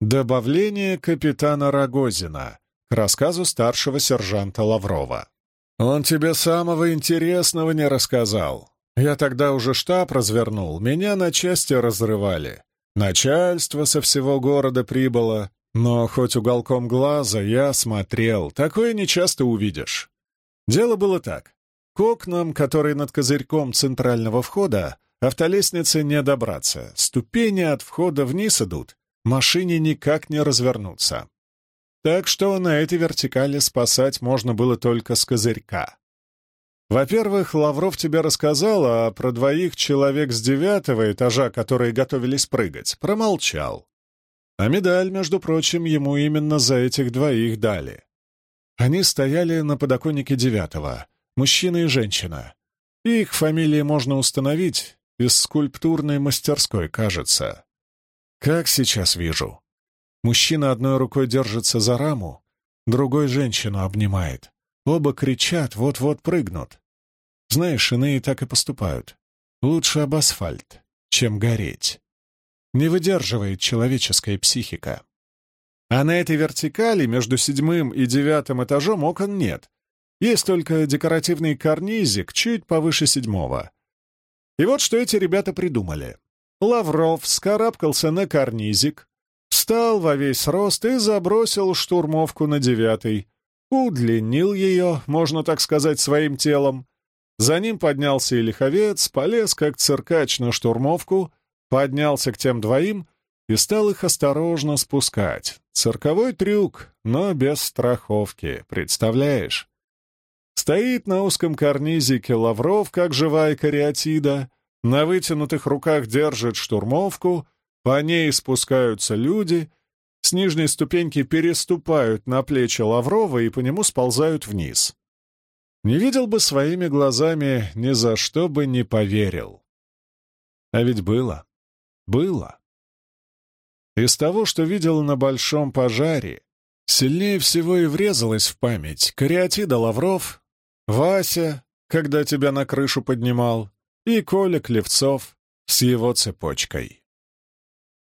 Добавление капитана Рогозина к рассказу старшего сержанта Лаврова. «Он тебе самого интересного не рассказал. Я тогда уже штаб развернул, меня на части разрывали. Начальство со всего города прибыло, но хоть уголком глаза я смотрел, такое нечасто увидишь. Дело было так. К окнам, которые над козырьком центрального входа, автолестнице не добраться. Ступени от входа вниз идут, машине никак не развернуться. Так что на этой вертикали спасать можно было только с козырька. Во-первых, Лавров тебе рассказал, а про двоих человек с девятого этажа, которые готовились прыгать, промолчал. А медаль, между прочим, ему именно за этих двоих дали. Они стояли на подоконнике девятого, мужчина и женщина. Их фамилии можно установить из скульптурной мастерской, кажется. Как сейчас вижу. Мужчина одной рукой держится за раму, другой женщину обнимает. Оба кричат, вот-вот прыгнут. Знаешь, иные так и поступают. Лучше об асфальт, чем гореть. Не выдерживает человеческая психика. А на этой вертикали между седьмым и девятым этажом окон нет. Есть только декоративный карнизик чуть повыше седьмого. И вот что эти ребята придумали. Лавров вскарабкался на карнизик, встал во весь рост и забросил штурмовку на девятый, удлинил ее, можно так сказать, своим телом. За ним поднялся и лиховец, полез как циркач на штурмовку, поднялся к тем двоим и стал их осторожно спускать. Цирковой трюк, но без страховки, представляешь? Стоит на узком карнизике Лавров, как живая кариатида, на вытянутых руках держит штурмовку, по ней спускаются люди, с нижней ступеньки переступают на плечи Лаврова и по нему сползают вниз. Не видел бы своими глазами, ни за что бы не поверил. А ведь было. Было. Из того, что видел на большом пожаре, сильнее всего и врезалось в память Кариатида Лавров, Вася, когда тебя на крышу поднимал, и Коля Клевцов с его цепочкой.